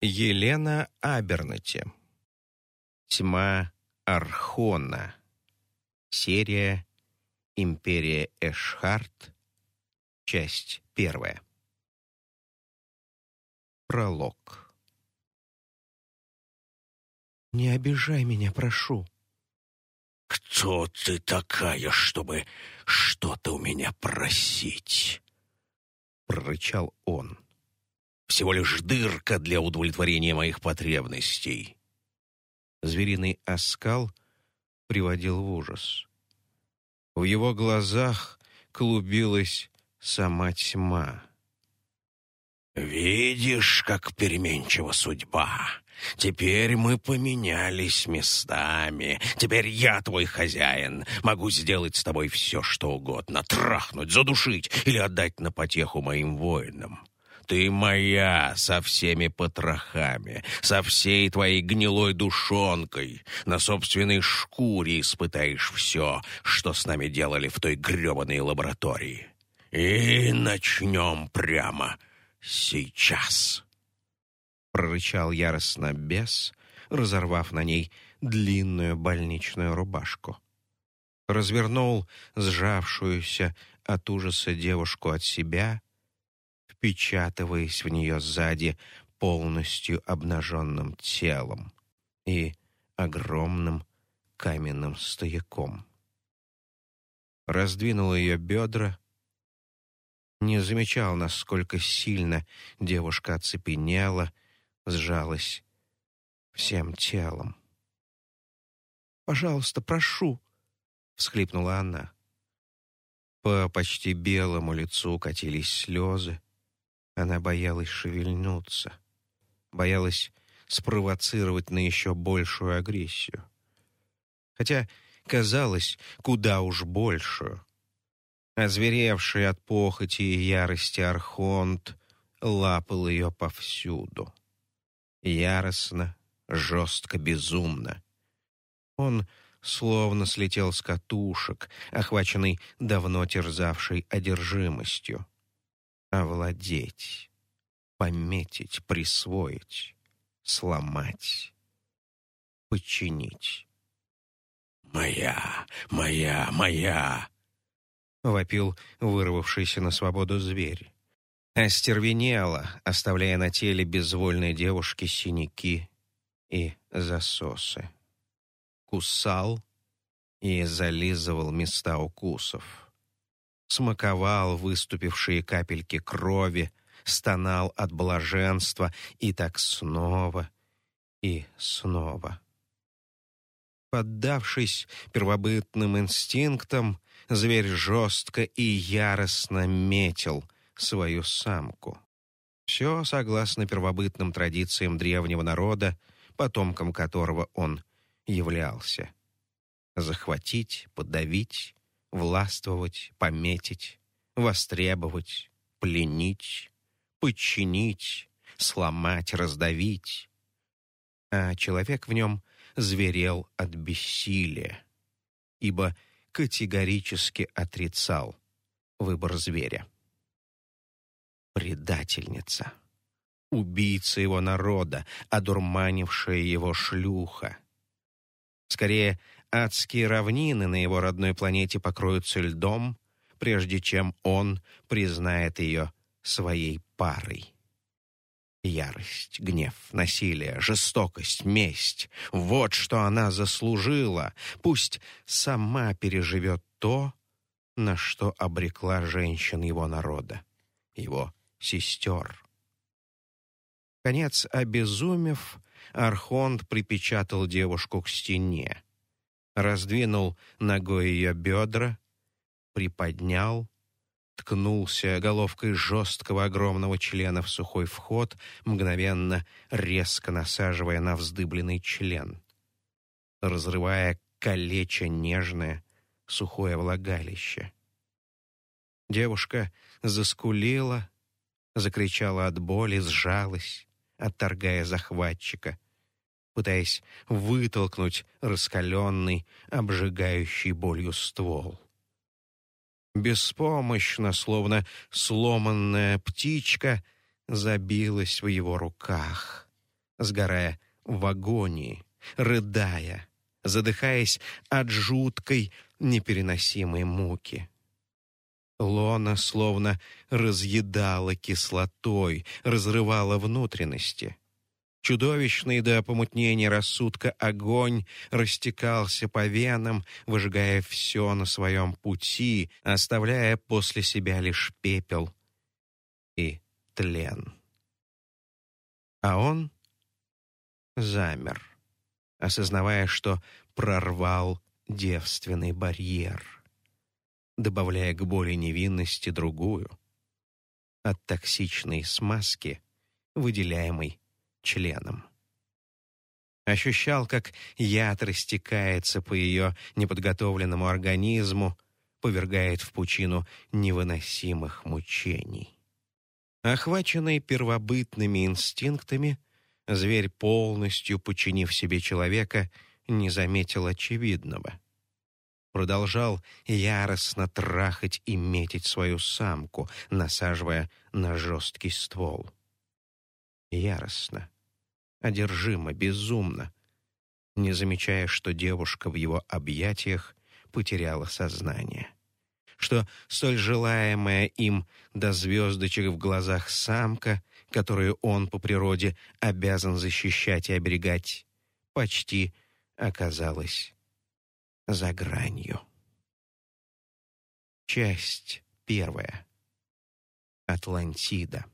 Елена Абернати. Тьма Архона. Серия Империя Эшхарт. Часть первая. Пролог. «Не обижай меня, прошу». «Кто ты такая, чтобы что-то у меня просить?» — прорычал он всего лишь дырка для удовлетворения моих потребностей. Звериный оскал приводил в ужас. В его глазах клубилась сама тьма. «Видишь, как переменчива судьба. Теперь мы поменялись местами. Теперь я твой хозяин. Могу сделать с тобой все, что угодно. Трахнуть, задушить или отдать на потеху моим воинам. Ты моя со всеми потрохами, со всей твоей гнилой душонкой. На собственной шкуре испытаешь все, что с нами делали в той гребаной лаборатории. И начнем прямо сейчас. Прорычал яростно бес, разорвав на ней длинную больничную рубашку. Развернул сжавшуюся от ужаса девушку от себя впечатываясь в нее сзади полностью обнаженным телом и огромным каменным стояком. Раздвинул ее бедра, не замечал, насколько сильно девушка оцепенела, сжалась всем телом. «Пожалуйста, прошу!» — всхлипнула она. По почти белому лицу катились слезы, она боялась шевельнуться, боялась спровоцировать на еще большую агрессию. Хотя казалось, куда уж большую. Озверевший от похоти и ярости Архонт лапал ее повсюду. Яростно, жестко, безумно. Он словно слетел с катушек, охваченный давно терзавшей одержимостью овладеть, пометить, присвоить, сломать, подчинить. «Моя, моя, моя!» — вопил вырвавшийся на свободу зверь. Остервенело, оставляя на теле безвольной девушки синяки и засосы. Кусал и зализывал места укусов смаковал выступившие капельки крови, стонал от блаженства и так снова и снова. Поддавшись первобытным инстинктам, зверь жестко и яростно метил свою самку. Все согласно первобытным традициям древнего народа, потомком которого он являлся. Захватить, подавить, властвовать, пометить, востребовать, пленить, подчинить, сломать, раздавить. А человек в нем зверел от бессилия, ибо категорически отрицал выбор зверя. Предательница, убийца его народа, одурманившая его шлюха. Скорее, адские равнины на его родной планете покроются льдом, прежде чем он признает ее своей парой. Ярость, гнев, насилие, жестокость, месть — вот что она заслужила. Пусть сама переживет то, на что обрекла женщин его народа, его сестер. Конец обезумев, Архонт припечатал девушку к стене раздвинул ногой ее бедра, приподнял, ткнулся головкой жесткого огромного члена в сухой вход, мгновенно резко насаживая на вздыбленный член, разрывая калеча нежное, сухое влагалище. Девушка заскулила, закричала от боли, сжалась, отторгая захватчика — пытаясь вытолкнуть раскаленный, обжигающий болью ствол. Беспомощно, словно сломанная птичка, забилась в его руках, сгорая в агонии, рыдая, задыхаясь от жуткой, непереносимой муки. Лона словно разъедала кислотой, разрывала внутренности. Чудовищный до помутнения рассудка огонь растекался по венам, выжигая все на своем пути, оставляя после себя лишь пепел и тлен. А он замер, осознавая, что прорвал девственный барьер, добавляя к боли невинности другую, от токсичной смазки, выделяемой членом. Ощущал, как яд растекается по ее неподготовленному организму, повергает в пучину невыносимых мучений. Охваченный первобытными инстинктами, зверь, полностью подчинив себе человека, не заметил очевидного. Продолжал яростно трахать и метить свою самку, насаживая на жесткий ствол. Яростно, одержимо, безумно, не замечая, что девушка в его объятиях потеряла сознание что столь желаемая им до звездочек в глазах самка, которую он по природе обязан защищать и оберегать, почти оказалась за гранью. Часть первая. Атлантида.